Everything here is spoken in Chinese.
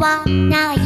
往那